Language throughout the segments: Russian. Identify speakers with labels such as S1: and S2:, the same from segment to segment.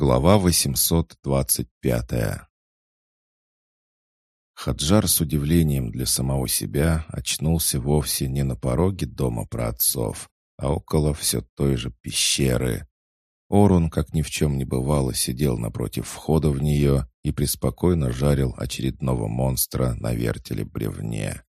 S1: Глава 825 Хаджар с удивлением для самого себя очнулся вовсе не на пороге дома праотцов, а около все той же пещеры. Орун, как ни в чем не бывало, сидел напротив входа в нее и преспокойно жарил очередного монстра на вертеле бревне.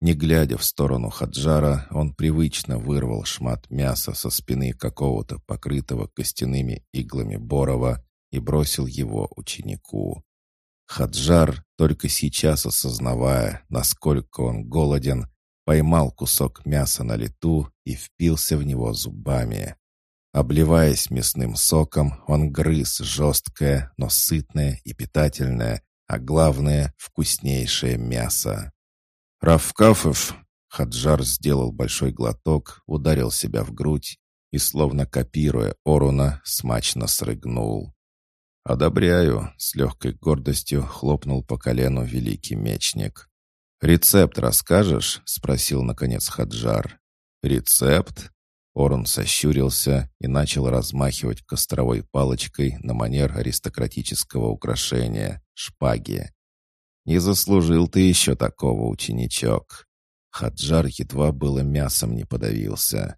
S1: Не глядя в сторону Хаджара, он привычно вырвал шмат мяса со спины какого-то покрытого костяными иглами Борова и бросил его ученику. Хаджар, только сейчас осознавая, насколько он голоден, поймал кусок мяса на лету и впился в него зубами. Обливаясь мясным соком, он грыз жесткое, но сытное и питательное, а главное — вкуснейшее мясо. «Равкафов!» Хаджар сделал большой глоток, ударил себя в грудь и, словно копируя Оруна, смачно срыгнул. «Одобряю», — с легкой гордостью хлопнул по колену великий мечник. «Рецепт расскажешь?» — спросил, наконец, Хаджар. «Рецепт?» Орун сощурился и начал размахивать костровой палочкой на манер аристократического украшения — шпаги. Не заслужил ты еще такого, ученичок. Хаджар едва было мясом не подавился.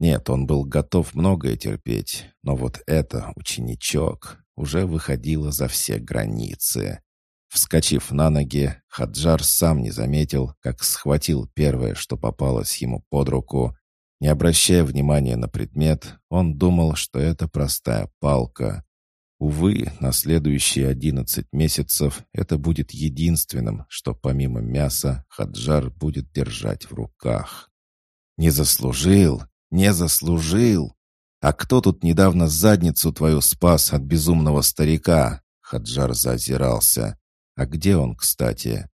S1: Нет, он был готов многое терпеть, но вот это, ученичок, уже выходило за все границы. Вскочив на ноги, Хаджар сам не заметил, как схватил первое, что попалось ему под руку. Не обращая внимания на предмет, он думал, что это простая палка. Увы, на следующие одиннадцать месяцев это будет единственным, что помимо мяса Хаджар будет держать в руках. «Не заслужил! Не заслужил! А кто тут недавно задницу твою спас от безумного старика?» Хаджар зазирался. «А где он, кстати?»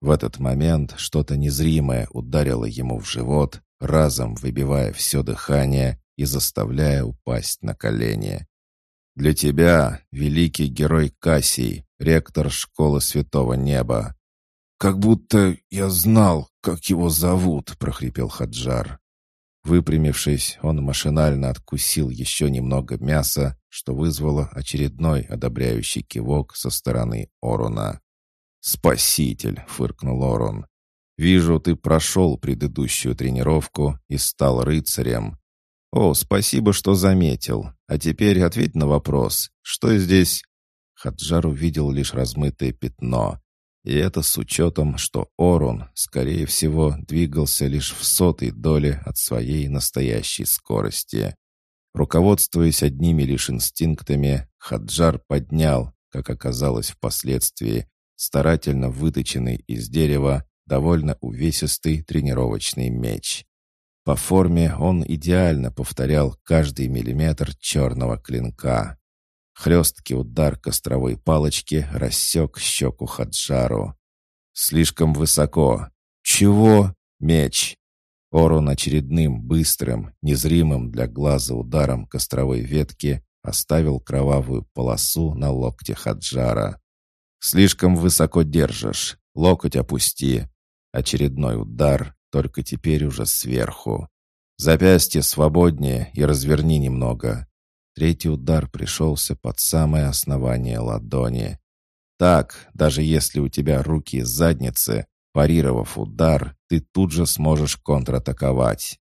S1: В этот момент что-то незримое ударило ему в живот, разом выбивая все дыхание и заставляя упасть на колени. Для тебя, великий герой Кассий, ректор школы Святого Неба. Как будто я знал, как его зовут, прохрипел Хаджар. Выпрямившись, он машинально откусил еще немного мяса, что вызвало очередной одобряющий кивок со стороны Оруна. «Спаситель!» — фыркнул Орун. «Вижу, ты прошел предыдущую тренировку и стал рыцарем. «О, спасибо, что заметил. А теперь ответь на вопрос. Что здесь?» Хаджар увидел лишь размытое пятно. И это с учетом, что Орун, скорее всего, двигался лишь в сотой доле от своей настоящей скорости. Руководствуясь одними лишь инстинктами, Хаджар поднял, как оказалось впоследствии, старательно выточенный из дерева, довольно увесистый тренировочный меч. По форме он идеально повторял каждый миллиметр черного клинка. Хлесткий удар костровой палочки рассек щеку Хаджару. «Слишком высоко!» «Чего?» «Меч!» Орун очередным, быстрым, незримым для глаза ударом костровой ветки оставил кровавую полосу на локте Хаджара. «Слишком высоко держишь. Локоть опусти». Очередной удар, только теперь уже сверху. Запястье свободнее и разверни немного. Третий удар пришелся под самое основание ладони. Так, даже если у тебя руки из задницы, парировав удар, ты тут же сможешь контратаковать.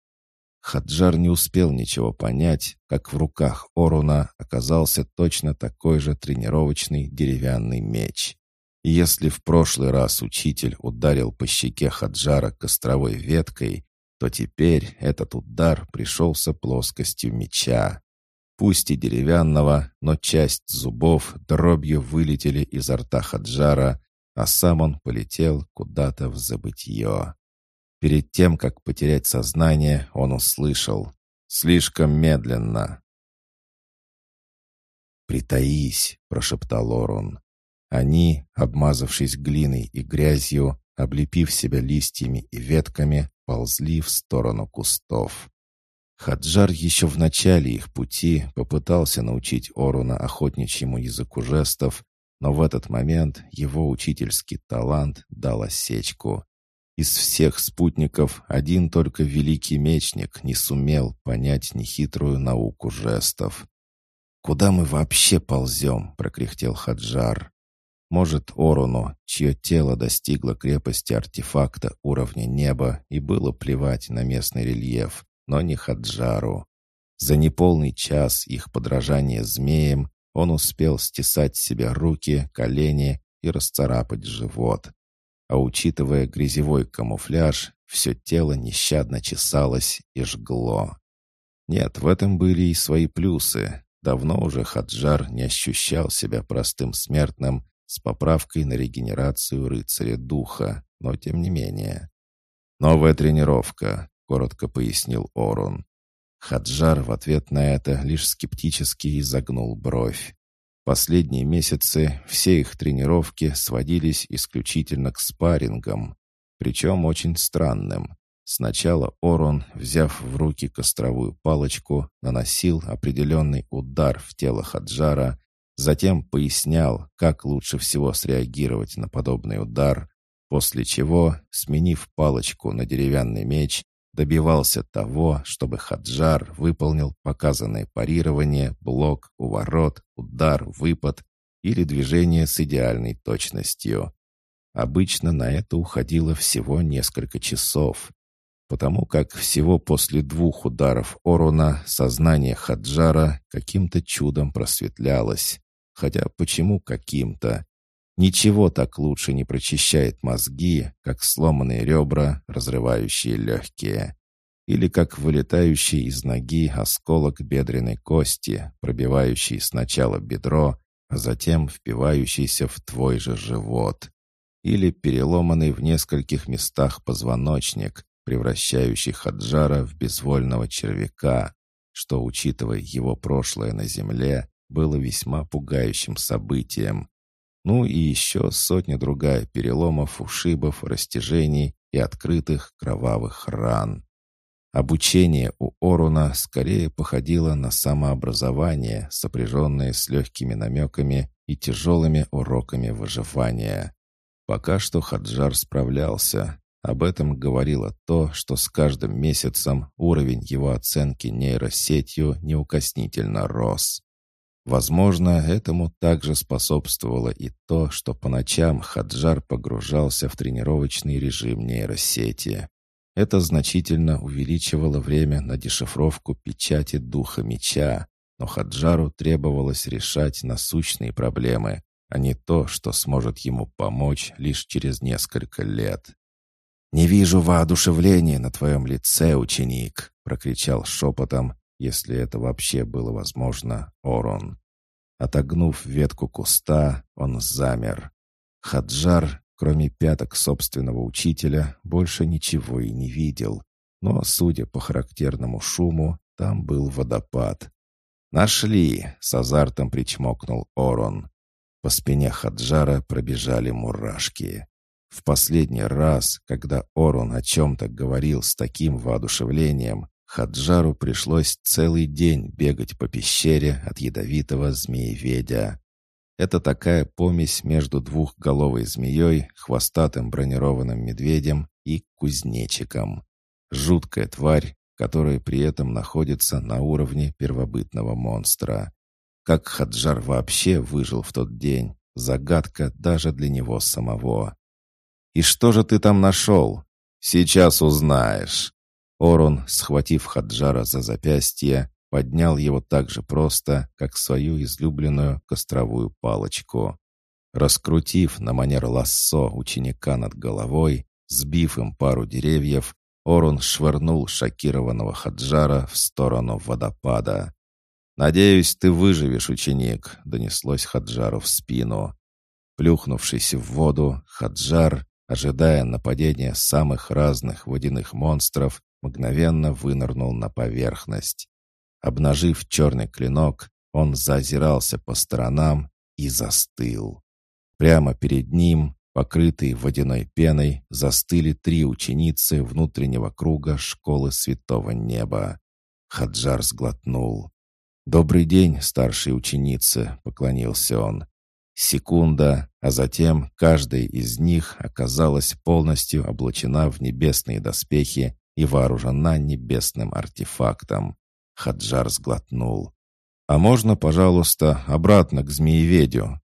S1: Хаджар не успел ничего понять, как в руках Оруна оказался точно такой же тренировочный деревянный меч. Если в прошлый раз учитель ударил по щеке Хаджара костровой веткой, то теперь этот удар пришелся плоскостью меча. Пусть и деревянного, но часть зубов дробью вылетели изо рта Хаджара, а сам он полетел куда-то в забытье. Перед тем, как потерять сознание, он услышал «Слишком медленно». «Притаись», — прошептал Орун. Они, обмазавшись глиной и грязью, облепив себя листьями и ветками, ползли в сторону кустов. Хаджар еще в начале их пути попытался научить Оруна охотничьему языку жестов, но в этот момент его учительский талант дал осечку. Из всех спутников один только великий мечник не сумел понять нехитрую науку жестов. «Куда мы вообще ползем?» — прокряхтел Хаджар. Может, Оруну, чье тело достигло крепости артефакта уровня неба и было плевать на местный рельеф, но не Хаджару. За неполный час их подражания змеям он успел стесать себе руки, колени и расцарапать живот. А учитывая грязевой камуфляж, все тело нещадно чесалось и жгло. Нет, в этом были и свои плюсы. Давно уже Хаджар не ощущал себя простым смертным с поправкой на регенерацию рыцаря духа, но тем не менее. «Новая тренировка», — коротко пояснил Орун. Хаджар в ответ на это лишь скептически изогнул бровь. Последние месяцы все их тренировки сводились исключительно к спаррингам, причем очень странным. Сначала Орон, взяв в руки костровую палочку, наносил определенный удар в тело Хаджара, Затем пояснял, как лучше всего среагировать на подобный удар, после чего, сменив палочку на деревянный меч, добивался того, чтобы Хаджар выполнил показанное парирование, блок, уворот, удар, выпад или движение с идеальной точностью. Обычно на это уходило всего несколько часов, потому как всего после двух ударов Оруна сознание Хаджара каким-то чудом просветлялось. Хотя почему каким-то? Ничего так лучше не прочищает мозги, как сломанные ребра, разрывающие легкие. Или как вылетающий из ноги осколок бедренной кости, пробивающий сначала бедро, а затем впивающийся в твой же живот. Или переломанный в нескольких местах позвоночник, превращающий Хаджара в безвольного червяка, что, учитывая его прошлое на земле, было весьма пугающим событием. Ну и еще сотня-другая переломов, ушибов, растяжений и открытых кровавых ран. Обучение у Оруна скорее походило на самообразование, сопряженное с легкими намеками и тяжелыми уроками выживания. Пока что Хаджар справлялся. Об этом говорило то, что с каждым месяцем уровень его оценки нейросетью неукоснительно рос. Возможно, этому также способствовало и то, что по ночам Хаджар погружался в тренировочный режим нейросети. Это значительно увеличивало время на дешифровку печати духа меча, но Хаджару требовалось решать насущные проблемы, а не то, что сможет ему помочь лишь через несколько лет. «Не вижу воодушевления на твоем лице, ученик!» — прокричал шепотом, если это вообще было возможно, Орон. Отогнув ветку куста, он замер. Хаджар, кроме пяток собственного учителя, больше ничего и не видел. Но, судя по характерному шуму, там был водопад. «Нашли!» — с азартом причмокнул Орон. По спине Хаджара пробежали мурашки. В последний раз, когда Орон о чем-то говорил с таким воодушевлением, Хаджару пришлось целый день бегать по пещере от ядовитого змееведя. Это такая помесь между двухголовой змеей, хвостатым бронированным медведем и кузнечиком. Жуткая тварь, которая при этом находится на уровне первобытного монстра. Как Хаджар вообще выжил в тот день, загадка даже для него самого. «И что же ты там нашел?» «Сейчас узнаешь». Орон, схватив Хаджара за запястье, поднял его так же просто, как свою излюбленную костровую палочку. Раскрутив на манер лассо ученика над головой, сбив им пару деревьев, Орон швырнул шокированного Хаджара в сторону водопада. «Надеюсь, ты выживешь, ученик», — донеслось Хаджару в спину. Плюхнувшись в воду, Хаджар, ожидая нападения самых разных водяных монстров, мгновенно вынырнул на поверхность. Обнажив черный клинок, он зазирался по сторонам и застыл. Прямо перед ним, покрытые водяной пеной, застыли три ученицы внутреннего круга школы Святого Неба. Хаджар сглотнул. «Добрый день, старшие ученицы», — поклонился он. Секунда, а затем каждая из них оказалась полностью облачена в небесные доспехи и вооружена небесным артефактом. Хаджар сглотнул. «А можно, пожалуйста, обратно к змееведю?»